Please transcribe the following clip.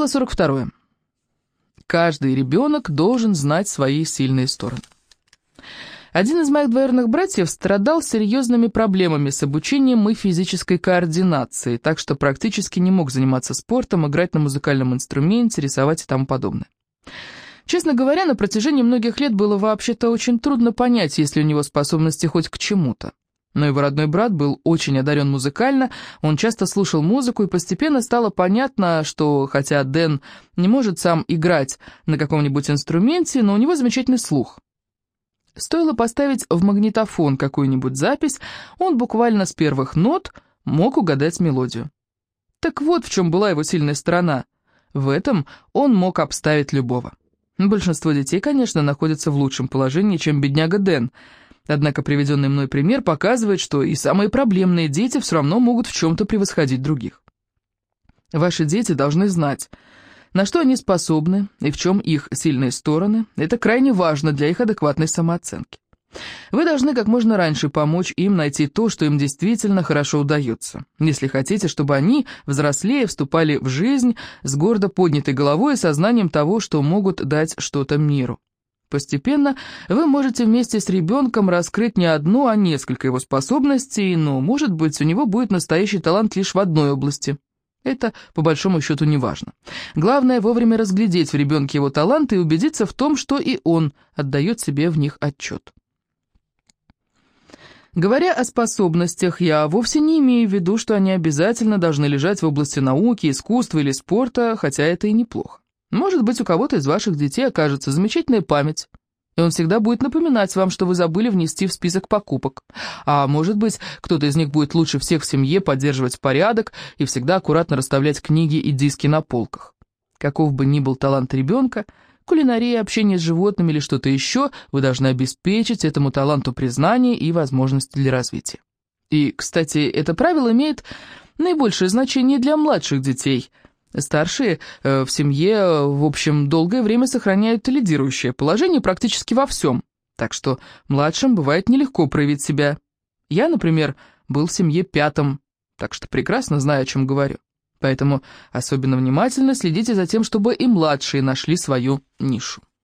Правило 42. Каждый ребенок должен знать свои сильные стороны. Один из моих двоюродных братьев страдал серьезными проблемами с обучением и физической координацией, так что практически не мог заниматься спортом, играть на музыкальном инструменте, рисовать и тому подобное. Честно говоря, на протяжении многих лет было вообще-то очень трудно понять, есть ли у него способности хоть к чему-то. Но его родной брат был очень одарен музыкально, он часто слушал музыку, и постепенно стало понятно, что хотя Дэн не может сам играть на каком-нибудь инструменте, но у него замечательный слух. Стоило поставить в магнитофон какую-нибудь запись, он буквально с первых нот мог угадать мелодию. Так вот в чем была его сильная сторона. В этом он мог обставить любого. Большинство детей, конечно, находятся в лучшем положении, чем бедняга Дэн. Однако приведенный мной пример показывает, что и самые проблемные дети все равно могут в чем-то превосходить других. Ваши дети должны знать, на что они способны и в чем их сильные стороны, это крайне важно для их адекватной самооценки. Вы должны как можно раньше помочь им найти то, что им действительно хорошо удается, если хотите, чтобы они, взрослее, вступали в жизнь с гордо поднятой головой и сознанием того, что могут дать что-то миру. Постепенно вы можете вместе с ребенком раскрыть не одну, а несколько его способностей, но, может быть, у него будет настоящий талант лишь в одной области – это, по большому счету, не важно. Главное вовремя разглядеть в ребенке его таланты и убедиться в том, что и он отдает себе в них отчет. Говоря о способностях, я вовсе не имею в виду, что они обязательно должны лежать в области науки, искусства или спорта, хотя это и неплохо. Может быть, у кого-то из ваших детей окажется замечательная память, и он всегда будет напоминать вам, что вы забыли внести в список покупок. А может быть, кто-то из них будет лучше всех в семье поддерживать порядок и всегда аккуратно расставлять книги и диски на полках. Каков бы ни был талант ребенка, кулинария, общение с животными или что-то еще, вы должны обеспечить этому таланту признание и возможности для развития. И, кстати, это правило имеет наибольшее значение для младших детей – Старшие э, в семье, в общем, долгое время сохраняют лидирующее положение практически во всем, так что младшим бывает нелегко проявить себя. Я, например, был в семье пятым, так что прекрасно знаю, о чем говорю. Поэтому особенно внимательно следите за тем, чтобы и младшие нашли свою нишу.